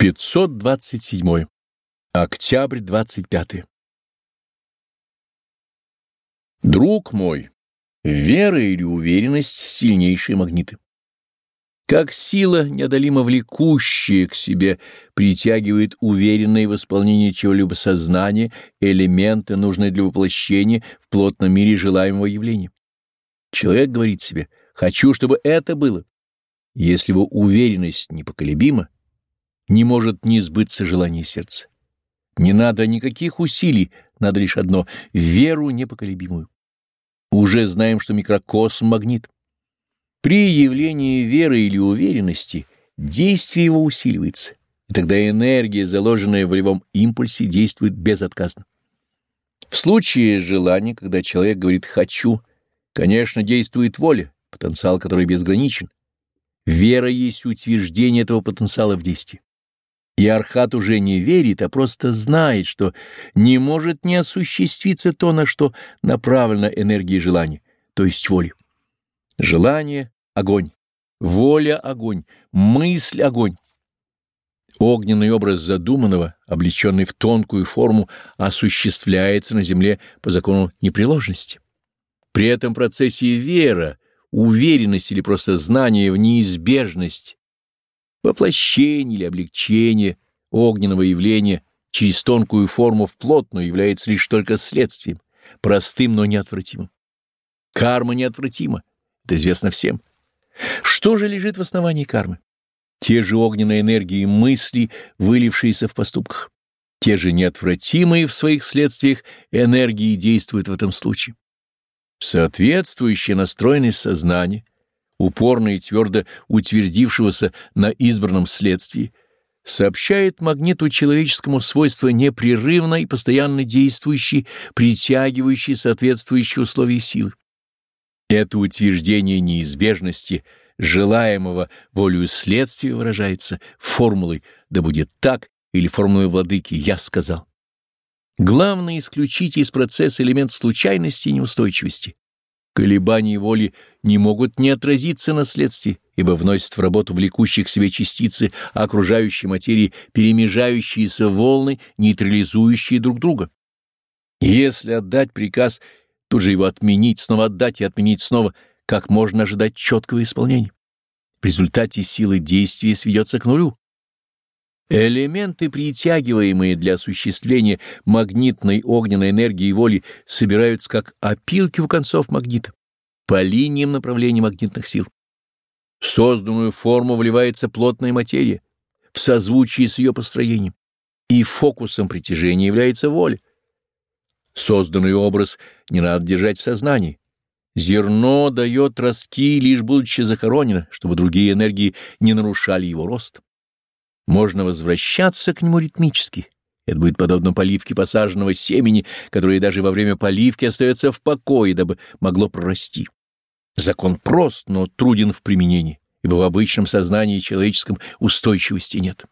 527. Октябрь 25. Друг мой, вера или уверенность — сильнейшие магниты. Как сила, неодолимо влекущая к себе, притягивает уверенное в исполнении чего-либо сознания, элементы, нужные для воплощения в плотном мире желаемого явления. Человек говорит себе «хочу, чтобы это было». Если его уверенность непоколебима, не может не сбыться желание сердца. Не надо никаких усилий, надо лишь одно — веру непоколебимую. Уже знаем, что микрокосм — магнит. При явлении веры или уверенности действие его усиливается, и тогда энергия, заложенная в волевом импульсе, действует безотказно. В случае желания, когда человек говорит «хочу», конечно, действует воля, потенциал который безграничен. Вера есть утверждение этого потенциала в действии. И Архат уже не верит, а просто знает, что не может не осуществиться то, на что направлена энергия желания, то есть воли. Желание — огонь, воля — огонь, мысль — огонь. Огненный образ задуманного, облеченный в тонкую форму, осуществляется на земле по закону непреложности. При этом процессе вера, уверенность или просто знание в неизбежность Воплощение или облегчение огненного явления через тонкую форму в плотную является лишь только следствием, простым, но неотвратимым. Карма неотвратима, это известно всем. Что же лежит в основании кармы? Те же огненные энергии мысли, вылившиеся в поступках. Те же неотвратимые в своих следствиях энергии действуют в этом случае. Соответствующая настроенность сознания упорно и твердо утвердившегося на избранном следствии, сообщает магниту человеческому свойство непрерывно и постоянно действующей, притягивающей соответствующие условия силы. Это утверждение неизбежности желаемого волею следствия выражается формулой «да будет так» или формулой владыки «я сказал». Главное исключить из процесса элемент случайности и неустойчивости. Колебания воли не могут не отразиться на следствии, ибо вносят в работу влекущих себе частицы окружающей материи перемежающиеся волны, нейтрализующие друг друга. Если отдать приказ, тут же его отменить, снова отдать и отменить снова, как можно ожидать четкого исполнения? В результате силы действия сведется к нулю. Элементы, притягиваемые для осуществления магнитной огненной энергии воли, собираются как опилки у концов магнита по линиям направления магнитных сил. В созданную форму вливается плотная материя в созвучии с ее построением, и фокусом притяжения является воля. Созданный образ не надо держать в сознании. Зерно дает ростки, лишь будучи захоронено, чтобы другие энергии не нарушали его рост можно возвращаться к нему ритмически. Это будет подобно поливке посаженного семени, которое даже во время поливки остается в покое, дабы могло прорасти. Закон прост, но труден в применении, ибо в обычном сознании человеческом устойчивости нет.